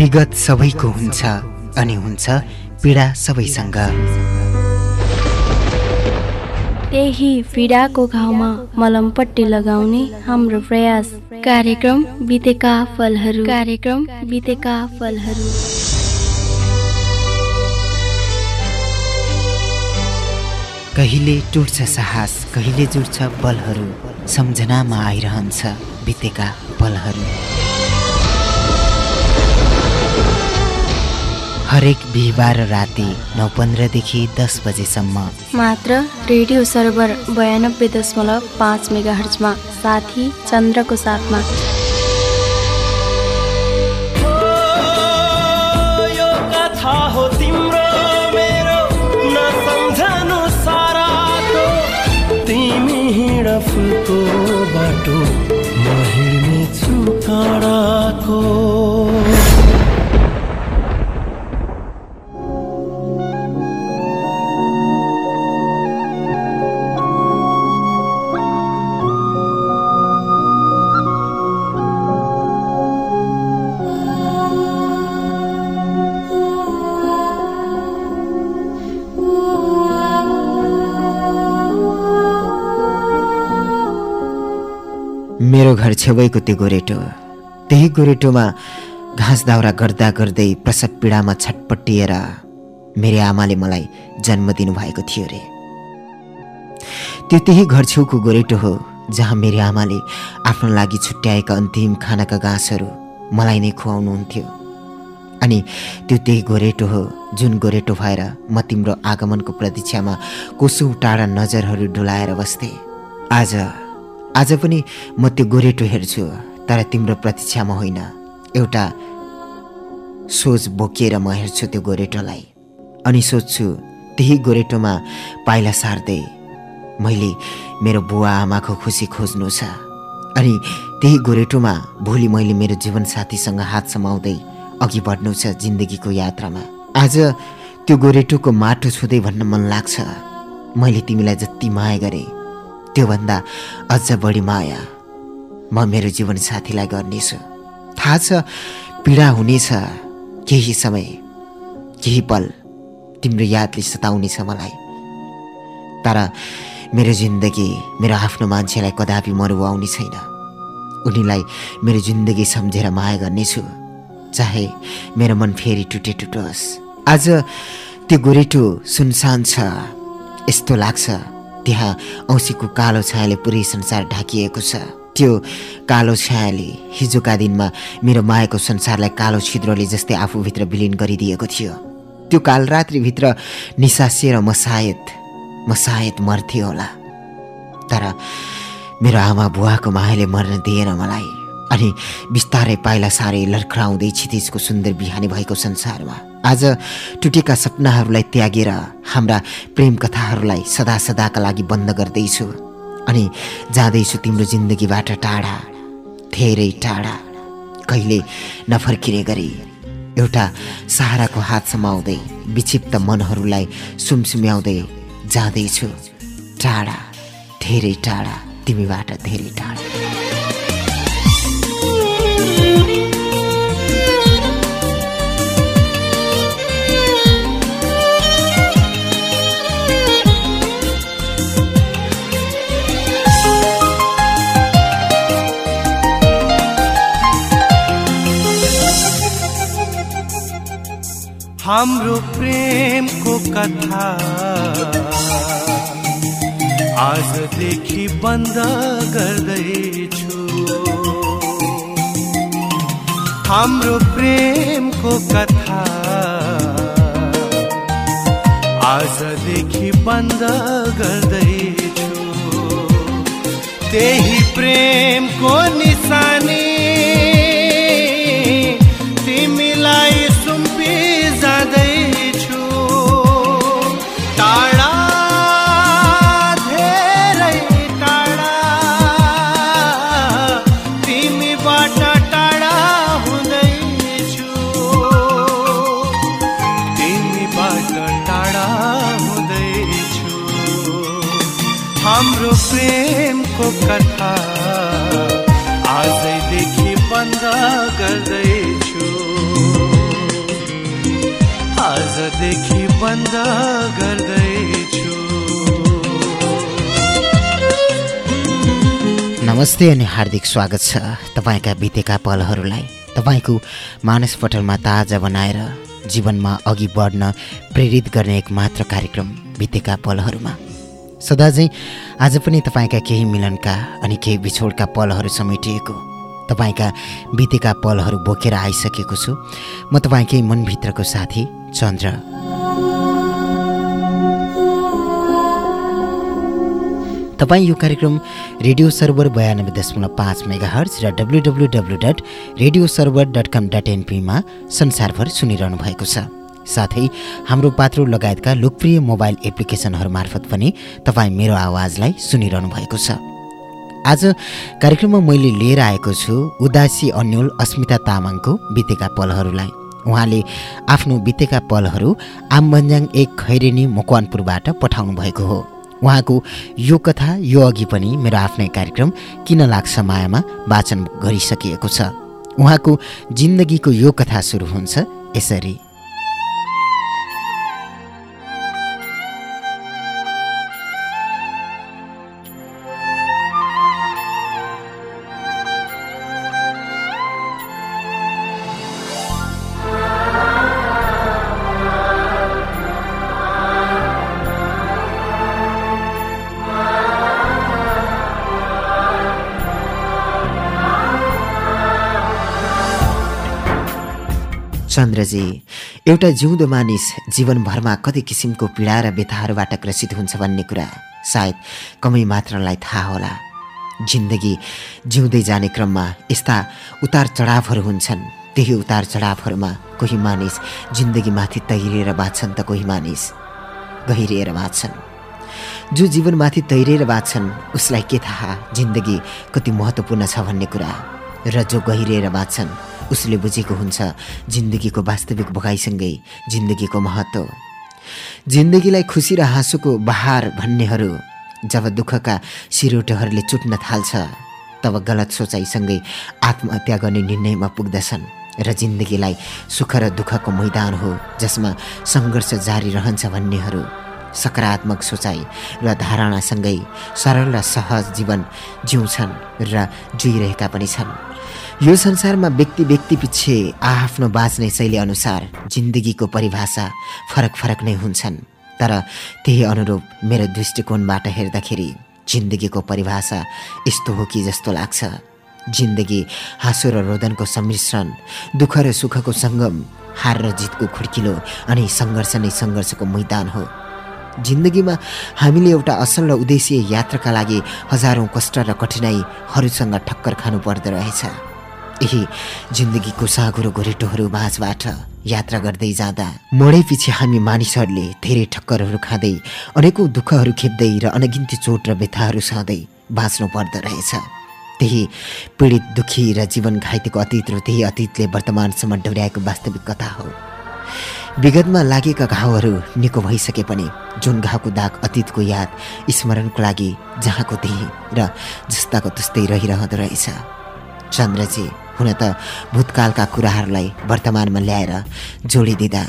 विगत सबैको हुन्छ अनि हुन्छ पीडा सबैसँग। त्यही पीडाको घाउमा मलमपट्टि लगाउने हाम्रो प्रयास। कार्यक्रम बितेका फलहरू। कार्यक्रम बितेका फलहरू। कहिले टुट्छ साहस कहिले जुट्छ बलहरू सम्झनामा आइरहन्छ बितेका पलहरू हरेक बिहिबार राति नौ पन्ध्रदेखि दस बजेसम्म। मात्र रेडियो सर्भर बयानब्बे दशमलव पाँच मेगा हर्चमा साथी चन्द्रको साथमा। फुलको बाटो म हिँड्नेछु काँडाको। मेरो घर छेउैको त्यो गोरेटो। त्यही गोरेटोमा घाँस दाउरा गर्दा गर्दै प्रसव पीडामा छटपटिएर मेरो आमाले मलाई जन्म दिनुभएको थियो रे। त्यो त्यही घर छेउको गोरेटो हो जहाँ मेरो आमाले आफ्नो लागि छुट्याएका अन्तिम खानाका घाँसहरू मलाई नै खुवाउनुहुन्थ्यो। अनि त्यो त्यही गोरेटो हो जुन गोरेटो भएर म तिम्रो आगमनको प्रतीक्षामा कोसौँ टाढा नजरहरू डुलाएर बस्थेँ। आज आज पनि म त्यो गोरेटो हेर्छु तर तिम्रो प्रतीक्षामा होइन। एउटा सोच बोकेर म हेर्छु त्यो गोरेटोलाई। अनि सोध्छु त्यही गोरेटोमा पाइला सार्दै मैले मेरो बुवा आमाको खुसी खोज्नु छ। अनि त्यही गोरेटोमा भोलि मैले मेरो जीवनसाथीसँग हात समाउँदै अघि बढ्नु छ जिन्दगीको यात्रामा। आज त्यो गोरेटोको माटो छुँदै भन्न मन लाग्छ। मैले तिमीलाई जति माया गरेँ त्योभन्दा अझ बढी माया म मेरो जीवनसाथीलाई गर्नेछु। थाहा छ पीडा हुनेछ केही समय केही पल तिम्रो यादले सताउनेछ मलाई। तर मेरो जिन्दगी मेरो आफ्नो मान्छेलाई कदापि मरुवाउने छैन। उनीलाई मेरो जिन्दगी सम्झेर माया गर्नेछु चाहे मेरो मन फेरि टुटे टुटोस्। आज त्यो गोरेटो सुनसान छ यस्तो लाग्छ त्यहाँ औँसीको कालो छायाले पुरै संसार ढाकिएको छ। त्यो कालो छायाले हिजोका दिनमा मेरो मायाको संसारलाई कालो छिद्रोले जस्तै आफूभित्र विलिन गरिदिएको थियो। त्यो कालरात्रिभित्र निसासिएर म सायद म सायद मर्थेँ होला। तर मेरो आमा बुवाको मायाले मर्न दिएन मलाई। अनि बिस्तारै पाइला सारै लर्खराउँदै क्षितिजको सुन्दर बिहानी भएको संसारमा। आज टुटेका सपनाहरूलाई त्यागेर हाम्रा प्रेम कथाहरूलाई सदा सदाका लागि बन्द गर्दैछु अनि जाँदैछु तिम्रो जिन्दगीबाट टाढा धेरै टाढा कहिले नफर्किने गरी। एउटा सहाराको हात समाउँदै विक्षिप्त मनहरूलाई सुमसुम्याउँदै जाँदैछु। टाढा धेरै टाढा तिमीबाट धेरै टाढा। हाम्रो प्रेमको कथा। आजदेखि बन्द गर्दैछु। हाम्रो प्रेमको कथा। आजदेखि बन्द गर्दैछु। त्यही प्रेमको निशानी। प्रेमको कथा। आजैदेखि बन्द गर्दैछु। आजदेखि बन्द गर्दैछु। नमस्ते अनि हार्दिक स्वागत छ तपाईँका बितेका पलहरूलाई। तपाईँको मानसपटलमा ताजा बनाएर जीवनमा अघि बढ्न प्रेरित गर्ने एक मात्र कार्यक्रम बितेका पलहरूमा। सदा चाहिँ आज पनि तपाईँका केही मिलनका अनि केही बिछोडका पलहरू समेटिएको तपाईँका बितेका पलहरू बोकेर आइसकेको छु। म तपाईँकै मनभित्रको साथी चन्द्र। तपाईँ यो कार्यक्रम रेडियो सर्भर बयानब्बे दशमलव पाँच मेगा हर्च र W W W dot radio server dot com dot एनपीमा संसारभर सुनिरहनु भएको छ। साथै हाम्रो पात्रो लगायतका लोकप्रिय मोबाइल एप्लिकेसनहरू मार्फत पनि तपाईँ मेरो आवाजलाई सुनिरहनु भएको छ। आज कार्यक्रममा मैले लिएर आएको छु उदासी अन्यल अस्मिता तामाङको बितेका पलहरूलाई। उहाँले आफ्नो बितेका पलहरू आमबन्जाङ एक खैरेनी मकवानपुरबाट पठाउनु भएको हो। उहाँको यो कथा यो अघि पनि मेरो आफ्नै कार्यक्रम किन लाग्छ मायामा वाचन गरिसकिएको छ। उहाँको जिन्दगीको यो कथा सुरु हुन्छ यसरी। चन्द्रजी एउटा जिउँदो मानिस जीवनभरमा कति किसिमको पीडा र व्यथाहरूबाट ग्रसित हुन्छ भन्ने कुरा सायद कमै मात्रलाई थाहा होला। जिन्दगी जिउँदै जाने क्रममा यस्ता उतार चढावहरू हुन्छन्। त्यही उतार चढावहरूमा कोही मानिस जिन्दगीमाथि तैरिएर बाँच्छन् त कोही मानिस गहिरिएर बाँच्छन्। जो जीवनमाथि तैरिएर बाँच्छन् उसलाई के थाहा जिन्दगी कति महत्त्वपूर्ण छ भन्ने कुरा? र जो गहिरिएर बाँच्छन् उसले बुझेको हुन्छ जिन्दगीको वास्तविक भोगाइसँगै जिन्दगीको महत्त्व। जिन्दगीलाई खुसी र हाँसोको बहार भन्नेहरू जब दुःखका सिरोटोहरूले चुट्न थाल्छ तब गलत सोचाइसँगै आत्महत्या गर्ने निर्णयमा पुग्दछन् र जिन्दगीलाई सुख र दुःखको मैदान हो जसमा सङ्घर्ष जारी रहन्छ भन्नेहरू सकारात्मक सोचाइ र धारणासँगै सरल र सहज जीवन जिउँछन् र जिइरहेका पनि छन्। यो संसारमा व्यक्ति व्यक्ति पछि आआफ्नो बाँच्ने शैली अनुसार जिन्दगीको परिभाषा फरक फरक नै हुन्छन्। तर त्यही अनुरूप मेरो दृष्टिकोणबाट हेर्दाखेरि जिन्दगीको परिभाषा यस्तो हो कि जस्तो लाग्छ। जिन्दगी हाँसो र रोदनको सम्मिश्रण दुःख र सुखको सङ्गम हार र जितको खुड्किलो अनि सङ्घर्ष नै सङ्घर्षको मैदान हो। जिन्दगीमा हामीले एउटा असल र उद्देश्य यात्राका लागि हजारौँ कष्ट र कठिनाइहरूसँग ठक्कर खानु पर्दो रहेछ। यही जिन्दगीको साँगुरो गोरेटोहरू माझबाट यात्रा गर्दै जाँदा मोडै पछि हामी मानिसहरूले धेरै ठक्करहरू खाँदै अनेकौँ दुःखहरू खेप्दै र अनगिन्ती चोट र व्यथाहरू सहँदै बाँच्नु पर्दो रहेछ। त्यही पीडित दुखी र जीवन घाइतेको अतीत र त्यही अतीतले वर्तमानसम्म डोर्याएको वास्तविक कथा हो। विगतमा लागेका घाउहरू निको भइसके पनि जुन घाउको दाग अतीतको याद स्मरणको लागि जहाँको त्यही र जस्ताको त्यस्तै रहिरहँदो रहेछ। चन्द्रजी हुन त भूतकालका कुराहरूलाई वर्तमानमा ल्याएर जोडिदिँदा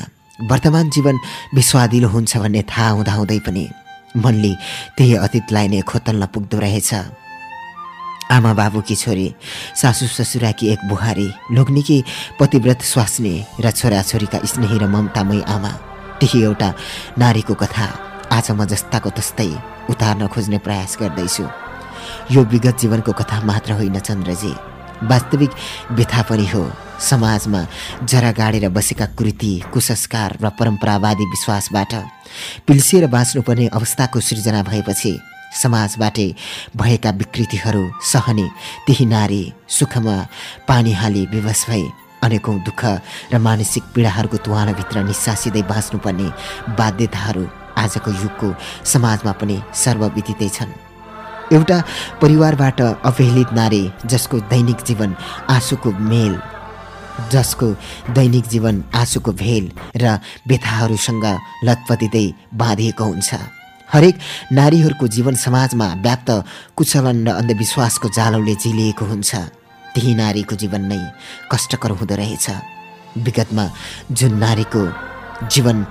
वर्तमान जीवन विस्वादिलो हुन्छ भन्ने थाहा हुँदाहुँदै पनि मनले त्यही अतीतलाई नै खोतल्न पुग्दो रहेछ। आमा बाबुकी छोरी सासु ससुराकी एक बुहारी लोग्नेकी पतिव्रत स्वास्नी र छोराछोरीका स्नेही र ममतामय आमा त्यही एउटा नारीको कथा आज म जस्ताको तस्तै उतार्न खोज्ने प्रयास गर्दैछु। यो विगत जीवनको कथा मात्र होइन चन्द्रजी। वास्तविक व्यथा पनि हो। समाजमा जरा गाडेर बसेका कृति कुसंस्कार र परम्परावादी विश्वासबाट पिल्सिएर बाँच्नुपर्ने अवस्थाको सृजना भएपछि समाजबाटै भएका विकृतिहरू सहने त्यही नारी सुखमा पानी हाली विवश भई अनेकौँ दुःख र मानसिक पीडाहरूको तुवानाभित्र निस्सासिँदै बाँच्नुपर्ने बाध्यताहरू आजको युगको समाजमा पनि सर्वविदितै छन्। एउटा परिवारबाट अवहेलित नारी जसको दैनिक जीवन आँसुको मेल जसको दैनिक जीवन आँसुको भेल र व्यथाहरूसँग लतपतिँदै बाँधिएको हुन्छ। हरेक नारीहरूको जीवन समाजमा व्याप्त कुचलन र अन्धविश्वासको जालौले जिलिएको हुन्छ। त्यही नारीको जीवन नै कष्टकर हुँदो रहेछ। विगतमा जुन नारीको जीवन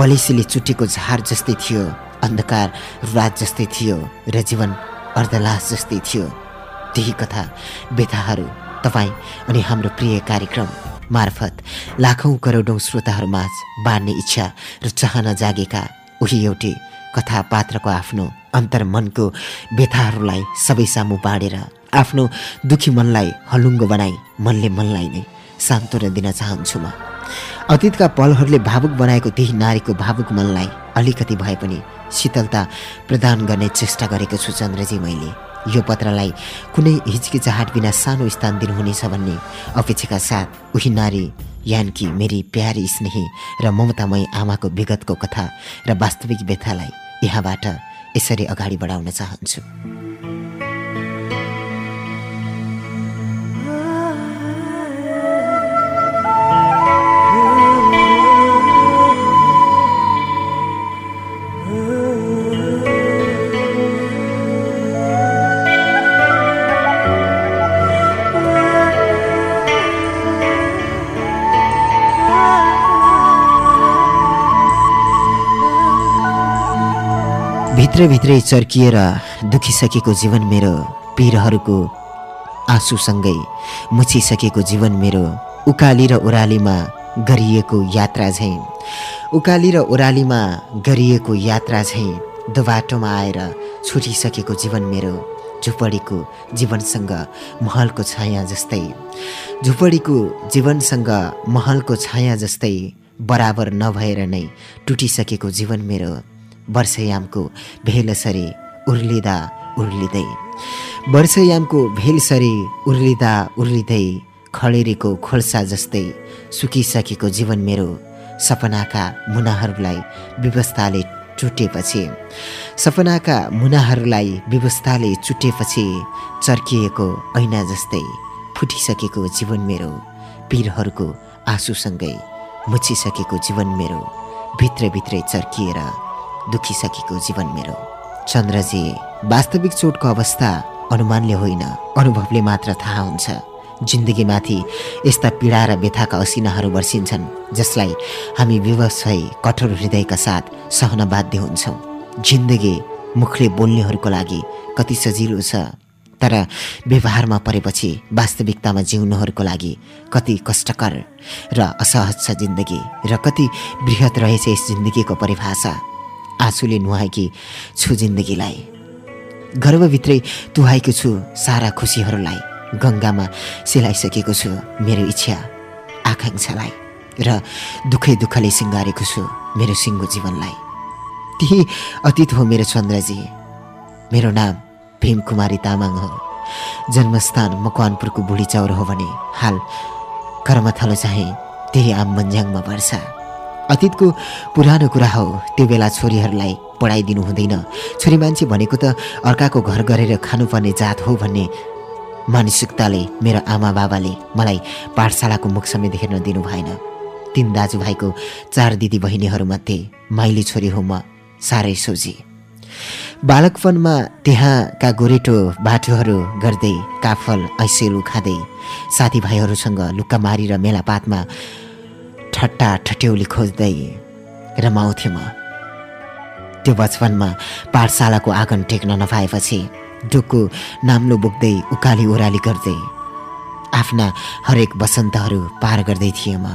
बलेसीले चुटेको झार जस्तै थियो अन्धकार रात जस्तै थियो र जीवन अर्धलास जस्तै थियो। त्यही कथा व्यथाहरू तपाईँ अनि हाम्रो प्रिय कार्यक्रम मार्फत लाखौँ करोडौँ श्रोताहरूमाझ बाँड्ने इच्छा र चाहना जागेका उही एउटै कथा पात्रको आफ्नो अन्तर्मनको व्यथाहरूलाई सबै सामु बाँडेर आफ्नो दुखी मनलाई हलुङ्गो बनाई मनले मनलाई नै सान्त्वना दिन चाहन्छु म। अतीतका पलहरूले भावुक बनाएको त्यही नारीको भावुक मनलाई अलिकति भए पनि शीतलता प्रदान गर्ने चेष्टा गरेको छु चन्द्रजी मैले। यो पत्रलाई कुनै हिचकिचाहट बिना सानो स्थान दिनुहुनेछ भन्ने अपेक्षाका साथ उही नारी यानकी मेरी प्यारी स्नेही र ममतामय आमाको विगतको कथा र वास्तविक व्यथालाई यहाँबाट यसरी अगाडि बढाउन चाहन्छु। भित्रभित्रै चर्किएर दुखिसकेको जीवन मेरो पिरहरूको आँसुसँगै मुछिसकेको जीवन मेरो उकाली र ओह्रालीमा गरिएको यात्रा झैँ। उकाली र ओह्रालीमा गरिएको यात्रा झैँ दोबाटोमा आएर छुटिसकेको जीवन मेरो झुपडीको जीवनसँग महलको छाया जस्तै। झुपडीको जीवनसँग महलको छाया जस्तै बराबर नभएर नै टुटिसकेको जीवन मेरो वर्षयामको भेलसरी उर्लिँदा उर्लिँदै। वर्षयामको भेलसरी उर्लिँदा उर्लिँदै खडेरीको खोल्सा जस्तै सुकिसकेको जीवन मेरो सपनाका मुनाहरूलाई व्यवस्थाले चुटेपछि सपनाका मुनाहरूलाई व्यवस्थाले चुटेपछि चर्किएको ऐना जस्तै फुटिसकेको जीवन मेरो पिरहरूको आँसुसँगै मुछिसकेको जीवन मेरो भित्रभित्रै चर्किएर दुखिसकेको जीवन मेरो। चन्द्रजी वास्तविक चोटको अवस्था अनुमानले होइन। अनुभवले मात्र थाहा हुन्छ। जिन्दगीमाथि यस्ता पीडा र व्यथाका असिनाहरू वर्षिन्छन् जसलाई हामी विवश कठोर हृदयका साथ सहन बाध्य हुन्छौँ। जिन्दगी मुखले बोल्नेहरूको लागि कति सजिलो छ तर व्यवहारमा परेपछि वास्तविकतामा जिउनुहरूको लागि कति कष्टकर र असहज छ जिन्दगी र कति बृहत रहेछ यस जिन्दगीको परिभाषा। आँसुले नुहाएकी छु जिन्दगीलाई। गर्वभित्रै तुहाएको छु सारा खुसीहरूलाई। गङ्गामा सेलाइसकेको छु मेरो इच्छा आकाङ्क्षालाई र दुःखै दुःखले सिँगारेको छु मेरो सिङ्गो जीवनलाई। त्यही अतीत हो मेरो चन्द्रजी। मेरो नाम भीमकुमारी तामाङ हो। जन्मस्थान मकवानपुरको बुढी चौर हो भने हाल कर्मथलो चाहिँ त्यही आम मन्ज्याङमा पर्छ। अतीतको पुरानो कुरा हो। त्यो बेला छोरीहरूलाई पढाइदिनु हुँदैन। छोरी मान्छे भनेको त अर्काको घर गरेर खानुपर्ने जात हो भन्ने मानसिकताले मेरो आमा बाबाले मलाई पाठशालाको मुख समेत हेर्न दिनु भएन। तिन दाजुभाइको चार दिदी बहिनीहरूमध्ये माइली छोरी हो म साह्रै सोझी। बालकपनमा त्यहाँका गोरेटो बाटोहरू गर्दै काफल ऐसेलु खाँदै साथीभाइहरूसँग लुक्कामारी र मेलापातमा ठट्टा ठट्यौली खोज्दै रमाउँथेँ म। त्यो बचपनमा पाठशालाको आँगन टेक्न नपाएपछि डुकु नाम्लो बोक्दै उकाली ओह्राली गर्दै आफ्ना हरेक वसन्तहरू पार गर्दै थिएँ म।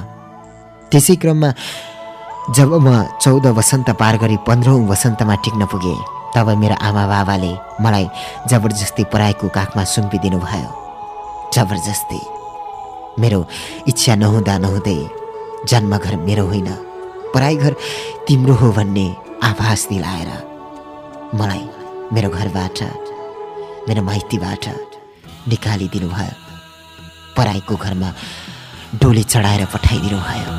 त्यसै क्रममा जब म चौध वसन्त पार गरी पन्ध्रौँ वसन्तमा टिक्न पुगेँ तब मेरो आमा बाबाले मलाई जबरजस्ती पराएको काखमा सुम्पिदिनु भयो जबरजस्ती। मेरो इच्छा नहुँदा नहुँदै जन्मघर मेरो होइन। पराई घर तिम्रो हो भन्ने आभास दिलाएर मलाई मेरो घरबाट मेरो माइतीबाट निकालिदिनु भयो। पराईको घरमा डोली चढाएर पठाइदिनु भयो।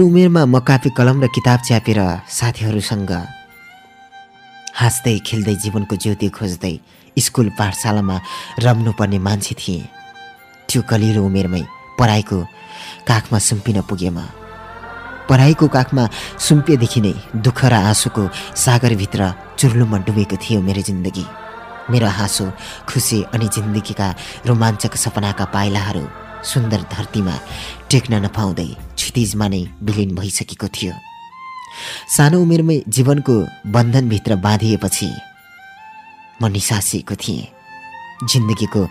उमेरमा म कापी कलम र किताब च्यापेर साथीहरूसँग हाँस्दै खेल्दै जीवनको ज्योति खोज्दै स्कुल पाठशालामा रम्नुपर्ने मान्छे थिएँ। त्यो कलिलो उमेरमै पढाइको काखमा सुम्पिन पुगेँ म पढाइको काखमा सुम्पिएदेखि नै दुःख र आँसुको सागरभित्र चुर्लुमा डुबेको थियो मेरो जिन्दगी। मेरो हाँसो खुसी अनि जिन्दगीका रोमाञ्चक सपनाका पाइलाहरू सुन्दर धरतीमा टेक्न नपाउँदै क्षितिजमा नै विलिन भइसकेको थियो। सानो उमेरमै जीवनको बन्धनभित्र बाँधिएपछि म निसासिएको थिएँ। जिन्दगीको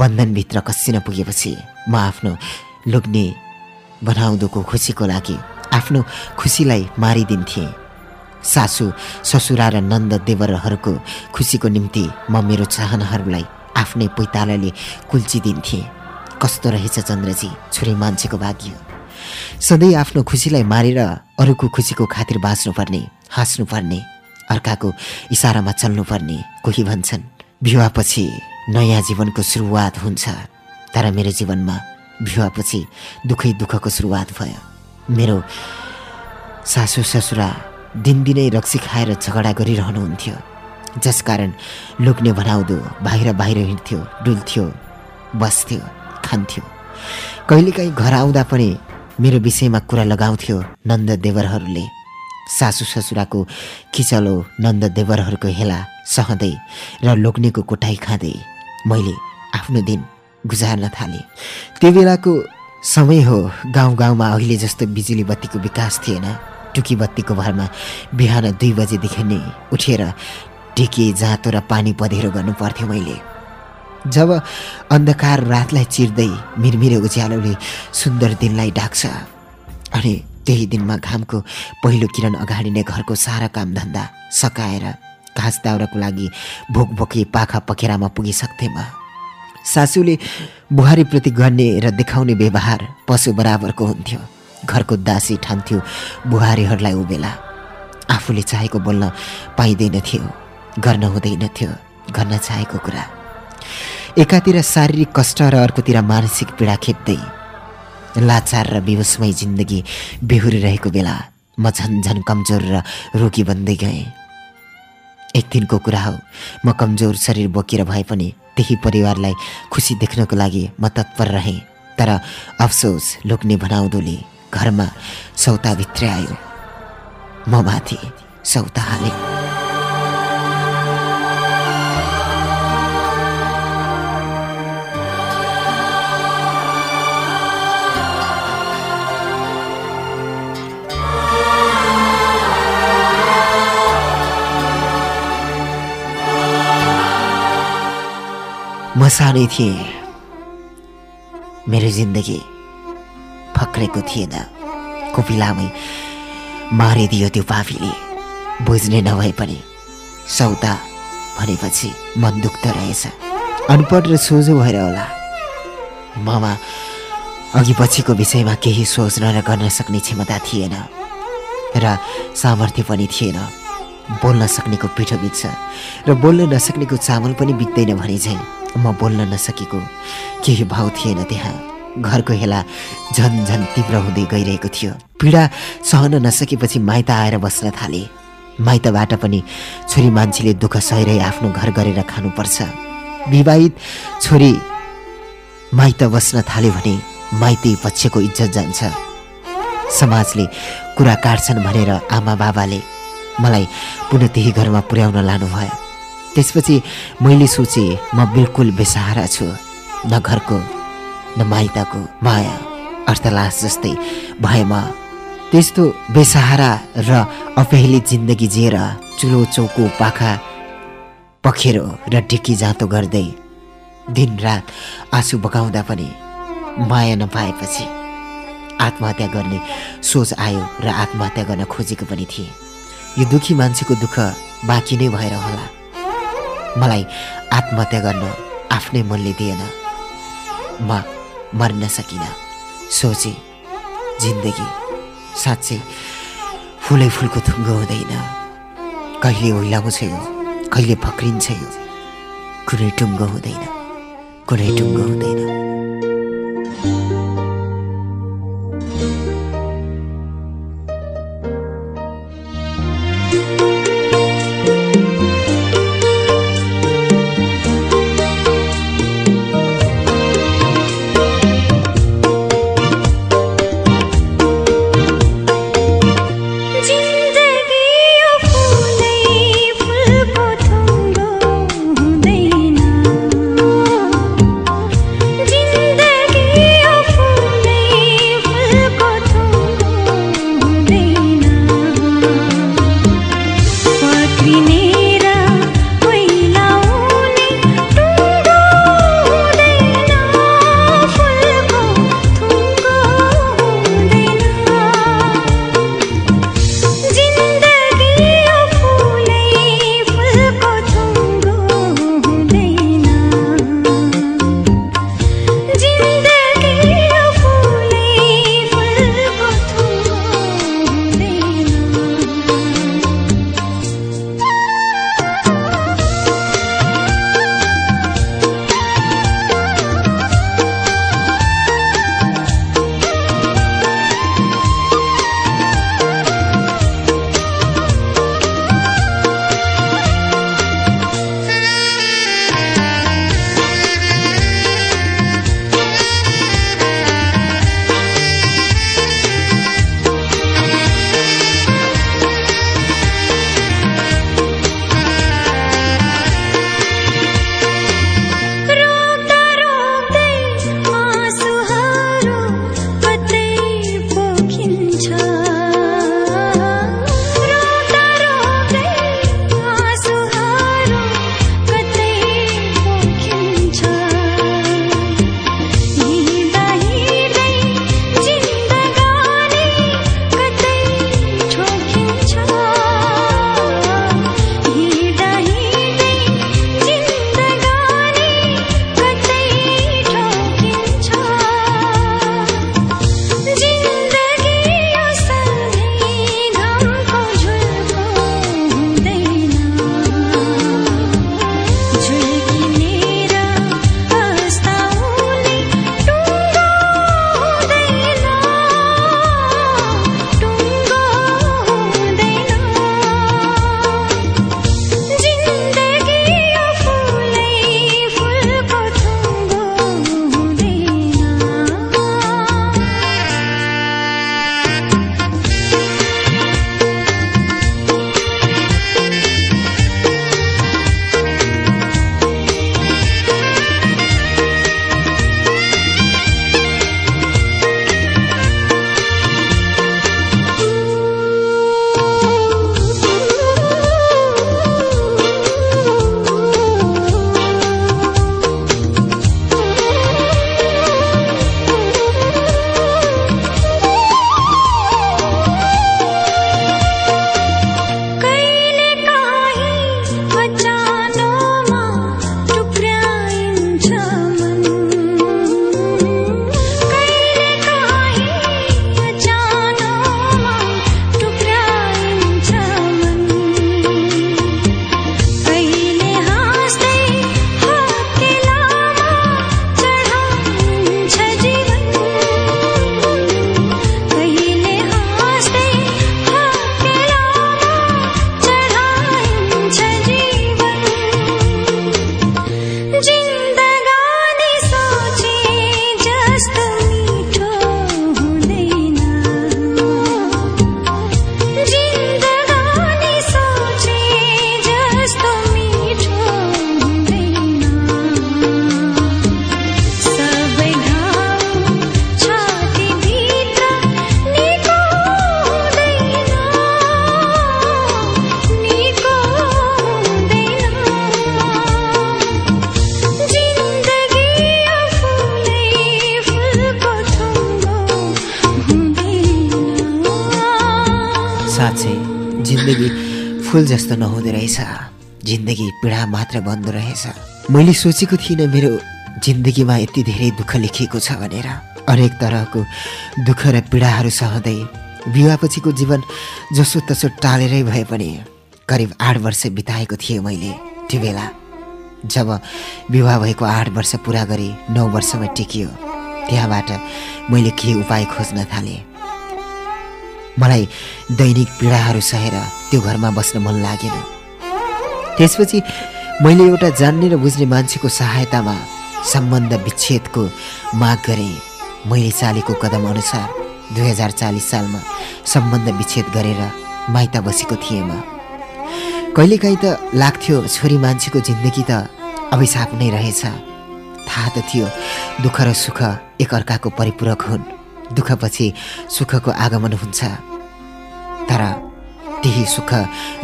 बन्धनभित्र कसिन पुगेपछि म आफ्नो लुग्ने बनाउँदोको खुसीको लागि आफ्नो खुसीलाई मारिदिन्थेँ। सासु ससुरा र नन्द देवरहरूको खुसीको निम्ति म मेरो चाहनाहरूलाई आफ्नै पैतालाले कुल्चिदिन्थेँ। कस्तो रहेछ चन्द्रजी? छोरी मान्छेको भाग्य। सधैँ आफ्नो खुसीलाई मारेर अरूको खुसीको खातिर बाँच्नुपर्ने हाँस्नुपर्ने अर्काको इसारामा चल्नुपर्ने कोही भन्छन्। विवाहपछि नयाँ जीवनको सुरुवात हुन्छ। तर मेरो जीवनमा विवाहपछि दुःखै दुःखको सुरुवात भयो। मेरो सासु ससुरा दिनदिनै रक्सी खाएर झगडा गरिरहनुहुन्थ्यो। जसकारण लुक्ने भनाउँदो बाहिर बाहिर हिँड्थ्यो डुल्थ्यो बस्थ्यो। खान्थ्यो। कहिलेकाहीँ घर आउँदा पनि मेरो विषयमा कुरा लगाउँथ्यो नन्द देवरहरूले। सासु ससुराको किचलो नन्द देवरहरूको हेला सहँदै र लोग्नेको कोठाइ खाँदै मैले आफ्नो दिन गुजार्न थालेँ। त्यो बेलाको समय हो गाउँ गाउँमा अहिले जस्तो बिजुली बत्तीको विकास थिएन। टुकी बत्तीको भरमा बिहान दुई बजेदेखि नै उठेर ढिके जाँतो र पानी पधेरो गर्नु पर्थ्यो मैले। जब अन्धकार रातलाई चिर्दै मिरमिरे उज्यालोले सुन्दर दिनलाई ढाक्छ अनि त्यही दिनमा घामको पहिलो किरण अगाडि नै घरको सारा कामधन्दा सकाएर घाँस दाउराको लागि भोक भोकी पाखा पखेरामा पुगिसक्थेँ म सासूले बुहारीप्रति गर्ने र देखाउने व्यवहार पशु बराबरको हुन्थ्यो। घरको दासी ठान्थ्यो बुहारीहरूलाई उबेला आफूले चाहेको बोल्न पाइँदैनथ्यो गर्न हुँदैनथ्यो गर्न चाहेको कुरा। एकातिर शारीरिक कष्ट र अर्कोतिर मानसिक पीडा खेप्दै लाचार र विवशमय जिन्दगी बेहोरिरहेको बेला म झन् झन् कमजोर र रोगी बन्दै गएँ। एक दिनको कुरा हो म कमजोर शरीर बोकेर भए पनि त्यही परिवारलाई खुसी देख्नको लागि म तत्पर रहेँ तर अफसोस लोक्ने भनाउँदोले घरमा सौताभित्र आयो। म माथि सौता हाले म सानै थिएँ। मेरो जिन्दगी फक्रेको थिएन। कोपिलामै मारिदियो त्यो पापीले। बुझ्ने नभए पनि सौता भनेपछि मन दुख्दो रहेछ। अनपढ र सोझो भएर होला। ममा अघि पछिको विषयमा केही सोच्न र गर्न सक्ने क्षमता थिएन। र सामर्थ्य पनि थिएन। बोल्न सक्नेको पिठो बित्छ र बोल्न नसक्नेको चामल पनि बित्दैन भने चाहिँ म बोल्न नसकेको केही भाउ थिएन त्यहाँ। घरको हेला झन झन तीव्र हुँदै गइरहेको थियो। पीडा सहन नसकेपछि माइत आएर बस्न थाले। माइतबाट पनि छोरी मान्छेले दुःख सहिरहे आफ्नो घर गरेर खानुपर्छ। विवाहित छोरी माइत बस्न थाल्यो भने माइती पक्षको इज्जत जान्छ। समाजले कुरा काट्छन् भनेर आमा बाबाले मलाई पुनः त्यही घरमा पुर्याउन लानुभयो। त्यसपछि मैले सोचेँ म बिल्कुल बेसहारा छु। न घरको न माइताको माया अर्थलास जस्तै भएमा त्यस्तो बेसहारा र अपेहली जिन्दगी जिएर चुलो चौको पाखा पखेरो र ढिकी जाँतो गर्दै दिनरात आँसु बगाउँदा पनि माया नपाएपछि आत्महत्या गर्ने सोच आयो र आत्महत्या गर्न खोजेको पनि थिएँ। यो दुखी मान्छेको दुःख बाँकी नै भएर होला। मलाई आत्महत्या गर्न आफ्नै मनले दिएन। म मर्न सकिनँ। सोचे जिन्दगी साँच्चै फुलै फुलको थुङ्गो हुँदैन। कहिले ओइलाउँछ यो? कहिले फक्रिन्छ यो? कुनै टुङ्गो हुँदैन। कुनै टुङ्गो हुँदैन। जस्तो नहुँदो रहेछ। जिन्दगी पीडा मात्र बन्दो रहेछ। मैले सोचेको थिइनँ मेरो जिन्दगीमा यति धेरै दुःख लेखिएको छ भनेर। हरेक तरहको दुःख र पीडाहरू सहँदै विवाहपछिको जीवन जसो तसो टालेरै भए पनि करिब आठ वर्ष बिताएको थिएँ मैले त्यो बेला। जब विवाह भएको आठ वर्ष पुरा गरी नौ वर्षमा टिकियो त्यहाँबाट मैले केही उपाय खोज्न थालेँ। मलाई दैनिक पीडाहरू सहेर त्यो घरमा बस्न मन लागेन। त्यसपछि मैले एउटा जान्ने र बुझ्ने मान्छेको सहायतामा सम्बन्ध विच्छेदको माग गरेँ। मैले चालेको कदम अनुसार दुई हजार चालिस सालमा सम्बन्ध विच्छेद गरेर माइत बसेको थिएँ म कहिलेकाहीँ त लाग्थ्यो छोरी मान्छेको जिन्दगी त अभिशाप नै रहेछ। थाहा त थियो दुःख र सुख एकअर्काको परिपूरक हुन्। दुःखपछि सुखको आगमन हुन्छ। तर त्यही सुख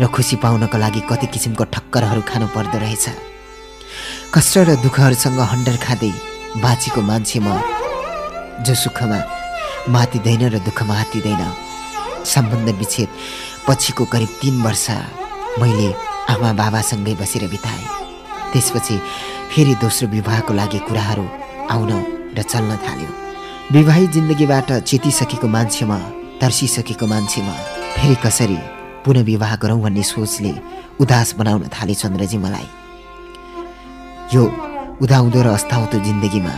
र खुसी पाउनको लागि कति किसिमको ठक्करहरू खानु पर्दो रहेछ। कष्ट र दुःखहरूसँग हन्डर खाँदै बाँचेको मान्छे म जो सुखमा मातिँदैन र दुःखमा हातिँदैन सम्बन्ध विच्छेद पछिको करिब तिन वर्ष मैले आमा बाबासँगै बसेर बिताएँ। त्यसपछि फेरि दोस्रो विवाहको लागि कुराहरू आउन र चल्न थाल्यो। विवाहित जिन्दगीबाट चेतिसकेको मान्छेमा तर्सिसकेको मान्छेमा फेरि कसरी पुनः विवाह गरौँ भन्ने सोचले उदास बनाउन थाले चन्द्रजी मलाई। यो उदाउँदो र अस्ताउँदो जिन्दगीमा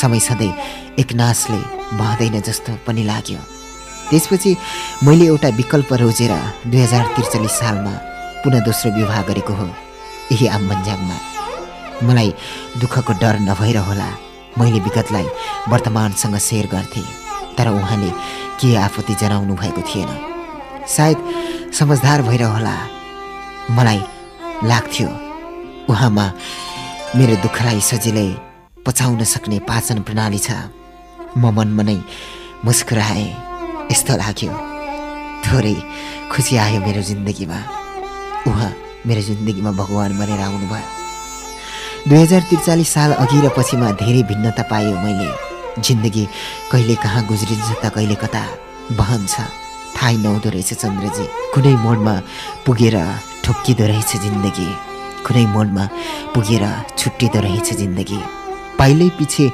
समय सधैँ एकनासले बहँदैन जस्तो पनि लाग्यो। त्यसपछि मैले एउटा विकल्प रोजेर दुई हजार त्रिचालिस सालमा पुनः दोस्रो विवाह गरेको हो यही आम्बन्जाङमा मलाई दुःखको डर नभएर होला मैले विगतलाई वर्तमानसँग सेयर गर्थेँ तर उहाँले के आपत्ति जनाउनु भएको थिएन। सायद समझदार भएर होला। मलाई लाग्थ्यो उहाँमा मेरो दुःखलाई सजिलै पचाउन सक्ने पाचन प्रणाली छ। म मनमा नै मुस्कुराएँ यस्तो लाग्यो। थोरै खुसी आयो मेरो जिन्दगीमा। उहाँ मेरो जिन्दगीमा भगवान् बनेर आउनुभयो। दुई हजार त्रिचालिस साल अघि र पछिमा धेरै भिन्नता पायो मैले। जिन्दगी कहिले कहाँ गुज्रिन्छ त कहिले कता बहन्छ। थाहै नहुँदो रहेछ चन्द्रजी। कुनै मोडमा पुगेर ठोक्किँदो रहेछ जिन्दगी। कुनै मोडमा पुगेर छुट्टिँदो रहेछ जिन्दगी। पाइलै पछि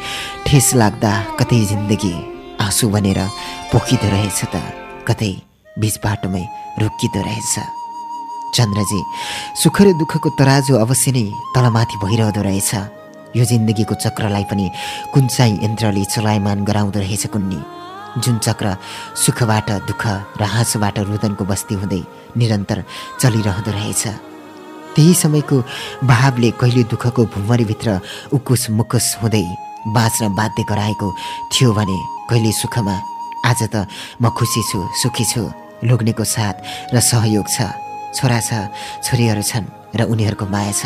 ठेस लाग्दा कतै जिन्दगी आँसु बनेर पोखिँदो रहेछ त। कतै बिच बाटोमै रोकिँदो रहेछ। चन्द्रजी सुख र दुःखको तराजु अवश्य नै तलमाथि भइरहँदो रहेछ। यो जिन्दगीको चक्रलाई पनि कुन चाहिँ यन्त्रले चलायमान गराउँदो रहेछ कुन्नी। जुन चक्र सुखबाट दुःख र हाँसोबाट रुदनको बस्ती हुँदै निरन्तर चलिरहँदो रहेछ। त्यही समयको भावले कहिले दुःखको भुमरीभित्र उकुस मुकुस हुँदै बाँच्न बाध्य गराएको थियो भने कहिले सुखमा आज त म खुसी छु सुखी छु लोग्नेको साथ र सहयोग छ। छोरा छ छोरीहरू छन् र उनीहरूको माया छ।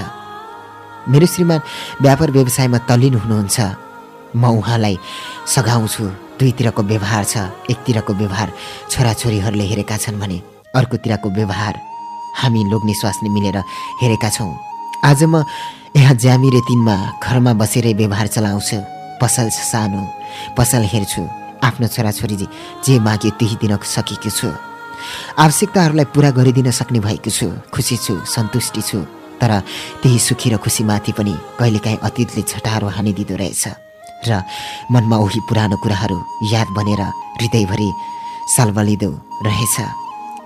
मेरो श्रीमान व्यापार व्यवसायमा तल्लीन हुनुहुन्छ। म उहाँलाई सघाउँछु दुईतिरको व्यवहार छ। एकतिरको व्यवहार छोराछोरीहरूले हेरेका छन् भने अर्कोतिरको व्यवहार हामी लोग्ने स्वास्नी मिलेर हेरेका छौँ। आज म यहाँ ज्यामिरे तिनमा घरमा बसेरै व्यवहार चलाउँछु। पसल सानो पसल हेर्छु। आफ्नो छोराछोरी जे माग्यो त्यही दिन सकेको छु। आवश्यकताहरूलाई पुरा गरिदिन सक्ने भएको छु। खुसी छु सन्तुष्टि छु। तर त्यही सुखी र खुसीमाथि पनि कहिलेकाहीँ अतीतले छटारो हानिदिँदो रहेछ। र मनमा उही पुरानो कुराहरू याद बनेर हृदयभरि सलबलिदो रहेछ।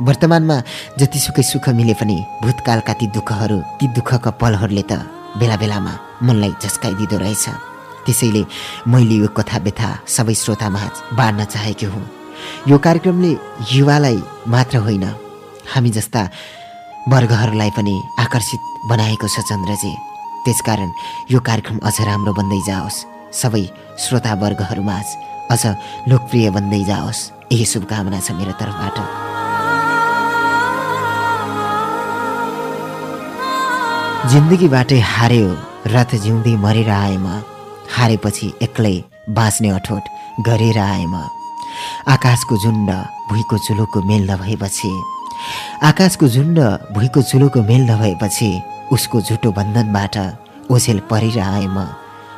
वर्तमानमा जतिसुकै सुख मिले पनि भूतकालका ती दुःखहरू ती दुःखका पलहरूले त बेला बेलामा मनलाई झस्काइदिँदो रहेछ। त्यसैले मैले यो कथा व्यथा सबै श्रोतामा बाँड्न चाहेको हुँ। यो कार्यक्रमले युवालाई मात्र होइन हामी जस्ता वर्गहरूलाई पनि आकर्षित बनाएको छ चन्द्रजी। त्यसकारण यो कार्यक्रम अझ राम्रो बन्दै जाओस्। सबै श्रोतावर्गहरूमाझ अझ लोकप्रिय बन्दै जाओस्। यही शुभकामना छ मेरो तर्फबाट। जिन्दगीबाटै हार्यो रथ जिउँदै मरेर आए म हारेपछि एक्लै बाँच्ने अठोट गरेर आए म आकाशको झुन्ड भुइँको चुलोको मेल नभएपछि आकाशको झुन्ड भुइँको चुलोको मेल नभएपछि उसको झुटो बन्धनबाट ओझेल परेर आए म।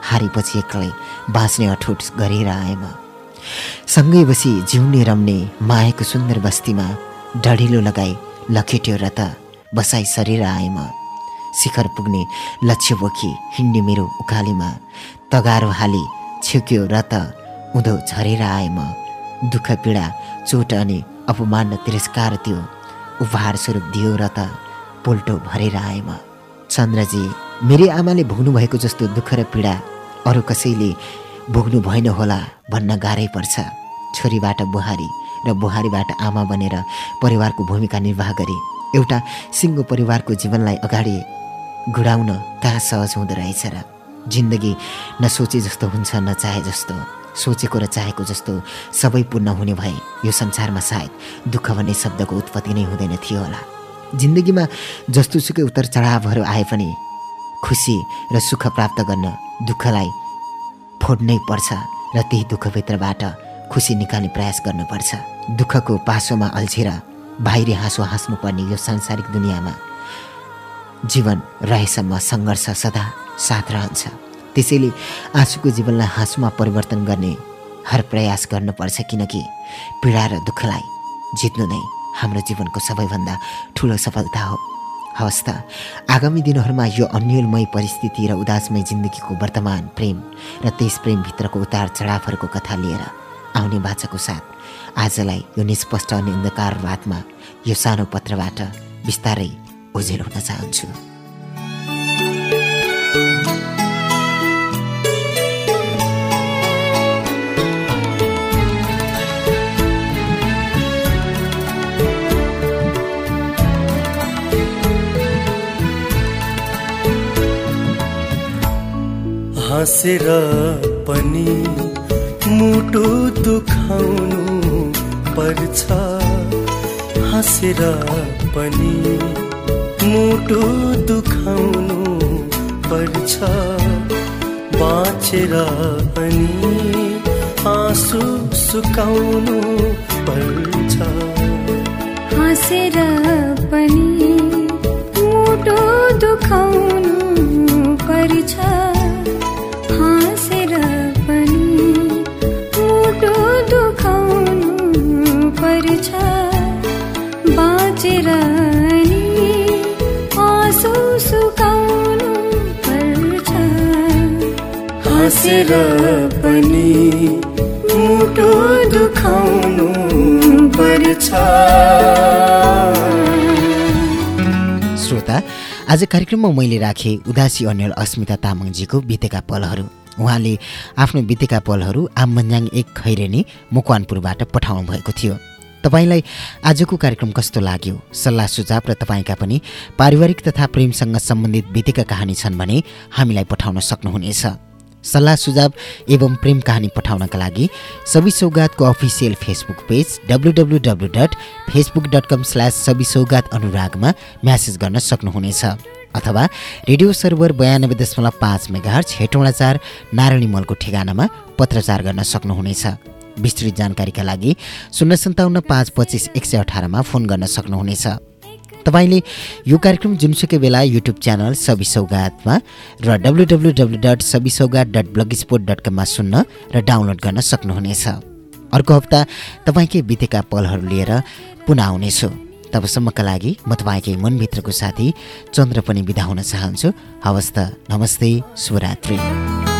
हारेपछि एक्लै बाँच्ने अठोट गरेर आए म। सँगै बसी जिउने रम्ने मायाको सुन्दर बस्तीमा डढिलो लगाई लखेट्यो र त बसाइ सरेर आएँ शिखर पुग्ने लक्ष्य बोकी हिँड्ने मेरो उकालीमा तगारो हाली छेक्यो र त उँधो झरेर आएँ म। दुःख पीडा चोट अनि अपमान तिरस्कार त्यो उपहार स्वरूप दियो र त पोल्टो भरेर आएँ म। चन्द्रजी मेरी आमाले भोग्नु भएको जस्तो दुःख र पीडा अरू कसैले भोग्नु भएन होला भन्न गाह्रै पर्छ। छोरीबाट बुहारी र बुहारीबाट आमा बनेर परिवारको भूमिका निर्वाह गरे। एउटा सिङ्गो परिवारको जीवनलाई अगाडि गुडाउन कहाँ सहज हुँदो रहेछ र जिन्दगी नसोचे जस्तो हुन्छ नचाहे जस्तो। सोचेको र चाहेको जस्तो सबै पूर्ण हुने भए यो संसारमा सायद दुःख भन्ने शब्दको उत्पत्ति नै हुँदैन थियो होला। जिन्दगीमा जस्तो सुकै उतार चढावहरू आए पनि खुसी र सुख प्राप्त गर्न दुःखलाई फोड्नै पर्छ र त्यही दुःखभित्रबाट खुसी निकाल्ने प्रयास गर्नुपर्छ दुःखको पासोमा अल्झेर बाहिरी हाँसो हाँस्नुपर्ने यो सांसारिक दुनियाँमा जीवन रहेसम्म सङ्घर्ष सदा साथ रहन्छ। त्यसैले आँसुको जीवनलाई हाँसोमा परिवर्तन गर्ने हर प्रयास गर्नुपर्छ किनकि पीडा र दुःखलाई जित्नु नै हाम्रो जीवनको सबैभन्दा ठुलो सफलता हो। हवस् त आगामी दिनहरूमा यो अन्यलमय परिस्थिति र उदासमय जिन्दगीको वर्तमान प्रेम र त्यस प्रेमभित्रको उतार चढावहरूको कथा लिएर आउने बाचाको साथ आजलाई यो निष्पष्ट अनि अन्धकार रातमा यो सानो पत्रबाट बिस्तारै ओझेल हुन चाहन्छु। हाँसेर पनि मुटु दुखाउनु पर्छ। हाँसेर पनि मुटु दुखाउनु पर्छ। बाँचेर पनि आँसु सुकाउनु पर्छ। हाँसेर पनि हाँसेर पनि मुटु दुखाउनु पर्छ। श्रोता आज कार्यक्रममा मैले राखेँ उदासी अन्यल अस्मिता तामाङजीको बितेका पलहरू। उहाँले आफ्नो बितेका पलहरू आममन्याङ एक खैरेनी मकवानपुरबाट पठाउनु भएको थियो। तपाईँलाई आजको कार्यक्रम कस्तो लाग्यो? सल्लाह सुझाव र तपाईँका पनि पारिवारिक तथा प्रेमसँग सम्बन्धित बितेका कहानी छन् भने हामीलाई पठाउन सक्नुहुनेछ। सल्लाह सुझाव एवं प्रेम कहानी पठाउनका लागि सबि सौगातको official Facebook page W W W dot Facebook dot com slash Sabi Saugat अनुरागमा message गर्न सक्नुहुनेछ। अथवा रेडियो सर्भर बयानब्बे दशमलव पाँच मेगाहर्च हेटौँडा चार नारायणी मलको ठेगानामा पत्रचार गर्न सक्नुहुनेछ। विस्तृत जानकारीका लागि शून्य सन्ताउन्न पाँच पच्चिस एक सय अठारमा फोन गर्न सक्नुहुनेछ। तपाईँले यो कार्यक्रम जुनसुकै बेला युट्युब च्यानल सबि सौगातमा र W W W dot Sabi Saugat dot blog sport dot कममा सुन्न र डाउनलोड गर्न सक्नुहुनेछ। अर्को हप्ता तपाईँकै बितेका पलहरू लिएर पुनः आउनेछु। तबसम्मका लागि म तपाईँकै मनभित्रको साथी चन्द्र पनि बिदा हुन चाहन्छु। हवस् त नमस्ते शुभरात्री।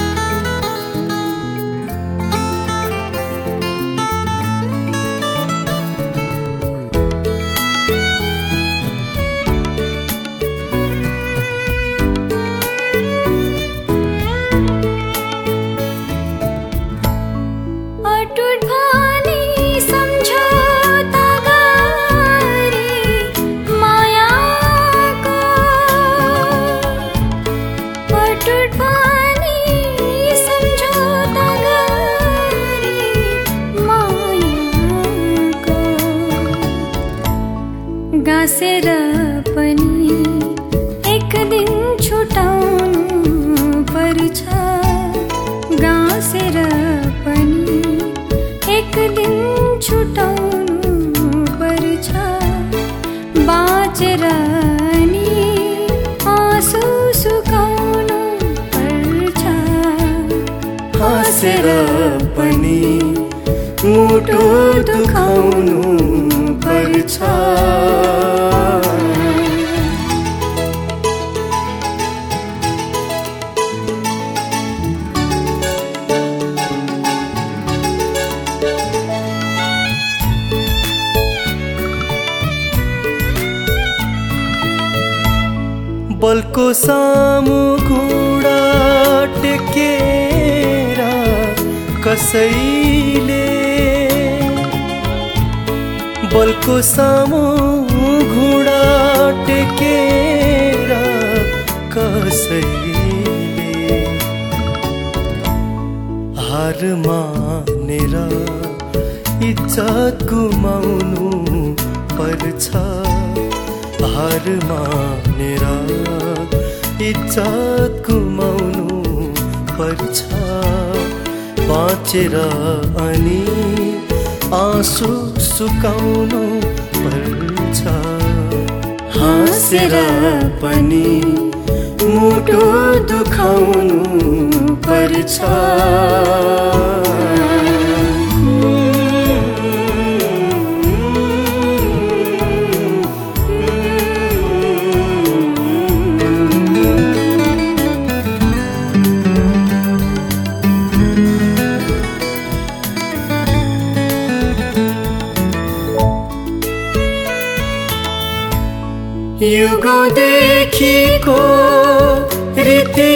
बलको सामु घुँडा टेकेर कसैले बलको सामु घुँडा टेकेर कसैले हार मानेर इज्जत गुमाउनु पर्छ। हार मानेर इज्जत गुमाउनु पर्छ। बाँचेर अनि आँसु सुकाउनु पर्छ। हाँसेर पनि मुटु दुखाउनु पर्छ। युगदेखिको रीति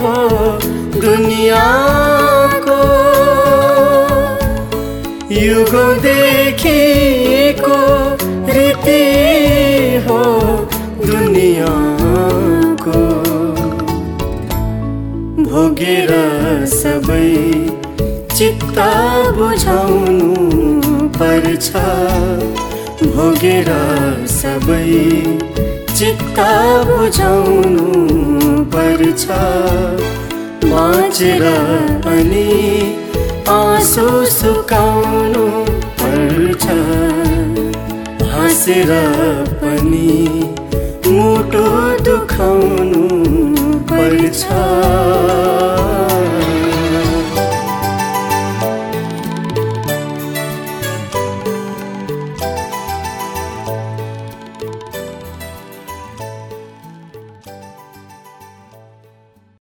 हो दुनियाँको। युगदेखिको रीति हो दुनियाँको। भोगेर सबै चित्त बुझाउनु पर्छ। भोगेर सबै चित्त बुझाउनु पर्छ। बाँचेर अनि आँसु सुकाउनु पर्छ। हाँसेर पनि मुटु दुखाउनु पर्छ।